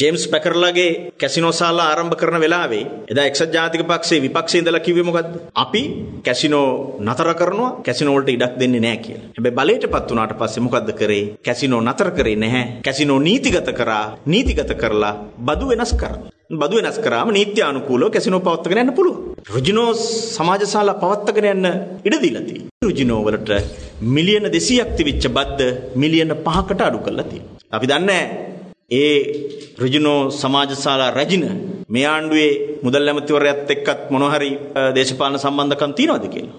James පැකර්ලාගේ casino ශාලා ආරම්භ කරන වෙලාවේ එදා එක්සත් ජාතික පක්ෂයේ විපක්ෂයේ ඉඳලා කිව්වේ මොකද්ද? අපි කැසිනෝ නතර කරනවා කැසිනෝ වලට ඉඩක් දෙන්නේ නැහැ කියලා. හැබැයි බලයටපත් වුණාට පස්සේ මොකද්ද කරේ? කැසිනෝ නතර කරේ නැහැ. කැසිනෝ නීතිගත කරා. නීතිගත කරලා බදු වෙනස් කරා. බදු වෙනස් කරාම නීත්‍ය අනුකූලව කැසිනෝ පවත්වාගෙන යන්න පුළුවන්. රුජිනෝ සමාජශාලා පවත්වාගෙන යන්න ඉඩ දීලා තියෙනවා. රුජිනෝ වලට මිලියන 200ක් තිබිච්ච බද්ද මිලියන 5කට අඩු කරලා තියෙනවා. අපි දන්නේ ඒ රුජිනෝ සමාජශාලා රැජින මේ ආණ්ඩුවේ මුදල් ඇමතිවරයාත් එක්කත් මොන හරි දේශපාලන සම්බන්ධකම් තියනවද කියලා.